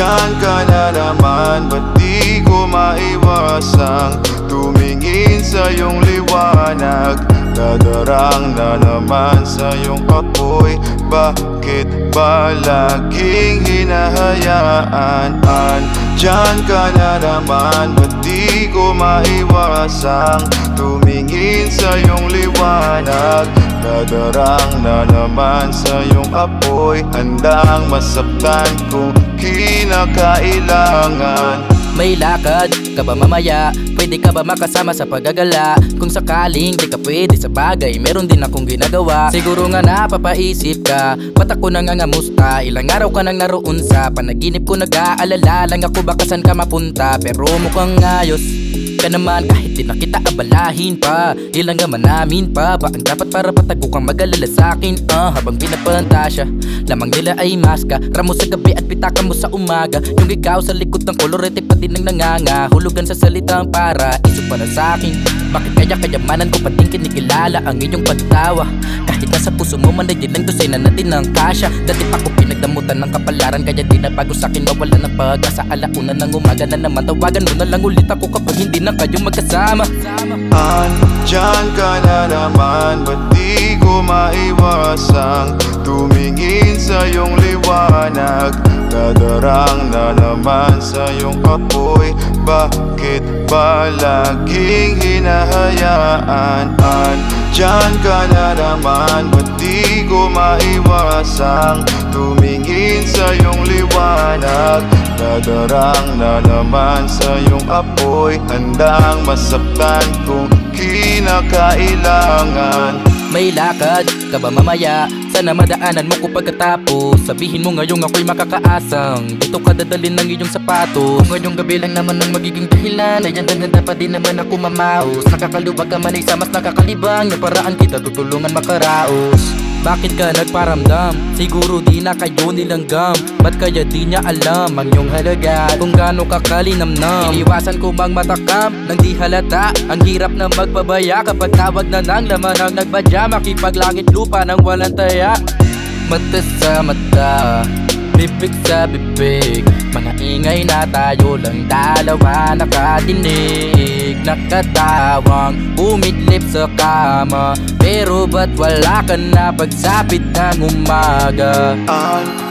Diyan ka na naman Ba't di ko maiwasang Tumingin sa iyong liwanag Dadarang na naman sa iyong apoy. Bakit ba laging hinahayaan? Diyan ka na naman Ba't di ko maiwasang Tumingin sa iyong liwanag Dadarang na naman sa iyong apoy. Handang masaktan kung kinakailangan May lakad ka ba mamaya? Pwede ka ba makasama sa paggagala? Kung sakaling di ka pwede sa bagay Meron din akong ginagawa Siguro nga napapaisip ka Ba't ako nangangamusta? Ilang araw ka nang naroon sa Panaginip ko nag-aalala Lang ako baka saan ka mapunta Pero mukhang ayos ka naman. Kahit di na kita abalahin pa Ilang naman namin pa. Ba ang dapat para patago kang mag-alala sa'kin uh, Habang pinapantasya Lamang nila ay maska. Ramo sa gabi at pitaka mo sa umaga. Yung ikaw sa likod ng kolorete pa din ang nanganga. Hulugan sa salitang para Iso para sa'kin Bakit kaya kayamanan ko pa din kinikilala Ang iyong pagtawa Kahit nasa puso mo man ay lang dosena na din ang kasya. Dati pa ko pinagdamutan ng kapalaran Kaya di na bago sa'kin mawala ng pag-asa. Alauna ng umaga na naman Tawagan mo na lang ulit ako kapag hindi na kayo magkasama. Diyan ka na naman Ba't di ko maiwasang Tumingin sa iyong liwanag Dadarang na naman sa iyong apoy. Bakit ba laging hinahayaan? Diyan ka na naman Ba't di ko maiwasang Tumingin sa iyong liwanag? Dadarang na naman sa iyong apoy Handang masaktan kung kinakailangan May lakad. Ka ba mamaya? Sana madaanan mo ko pagkatapos. Sabihin mo ngayong ako'y makakaasang. Dito ka dadalhin ng iyong sapatos. Kung ngayong gabi lang naman ang magiging dahilan. Ay handa pa din naman ako mamaos. Nakakaluwag ka man ay sa mas nakakalibang. Yung paraan kita tutulungan makaraos bakit ka nagparamdam? Siguro di na kayo nilanggam. Ba't kaya di niya alam ang iyong halaga? Kung gaano ka kalinamnam? Iniwasan ko mang matakam? Nang di halata. Ang hirap na magpabaya Kapag tawag na ng laman ang nagbadya Makipaglangit lupa nang walang taya. Mata sa mata Bibig sa bibig. Mga ingay na tayo lang dalawa nakadinig Nakatawang umidlip sa kama. Pero ba't wala ka na pagsapit ng umaga?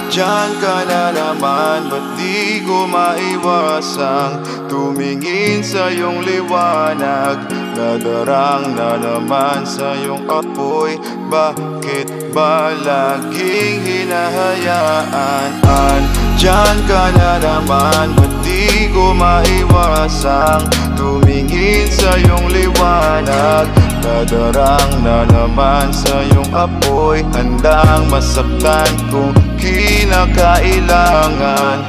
Diyan ka na naman Ba't di ko maiwasang Tumingin sa iyong liwanag. Dadarang na naman sa iyong apoy. Bakit ba laging hinahayaan? Diyan ka na naman Ba't di ko maiwasang Tumingin sa iyong liwanag. Dadarang na naman sa iyong apoy. Handang masaktan kung kinakailangan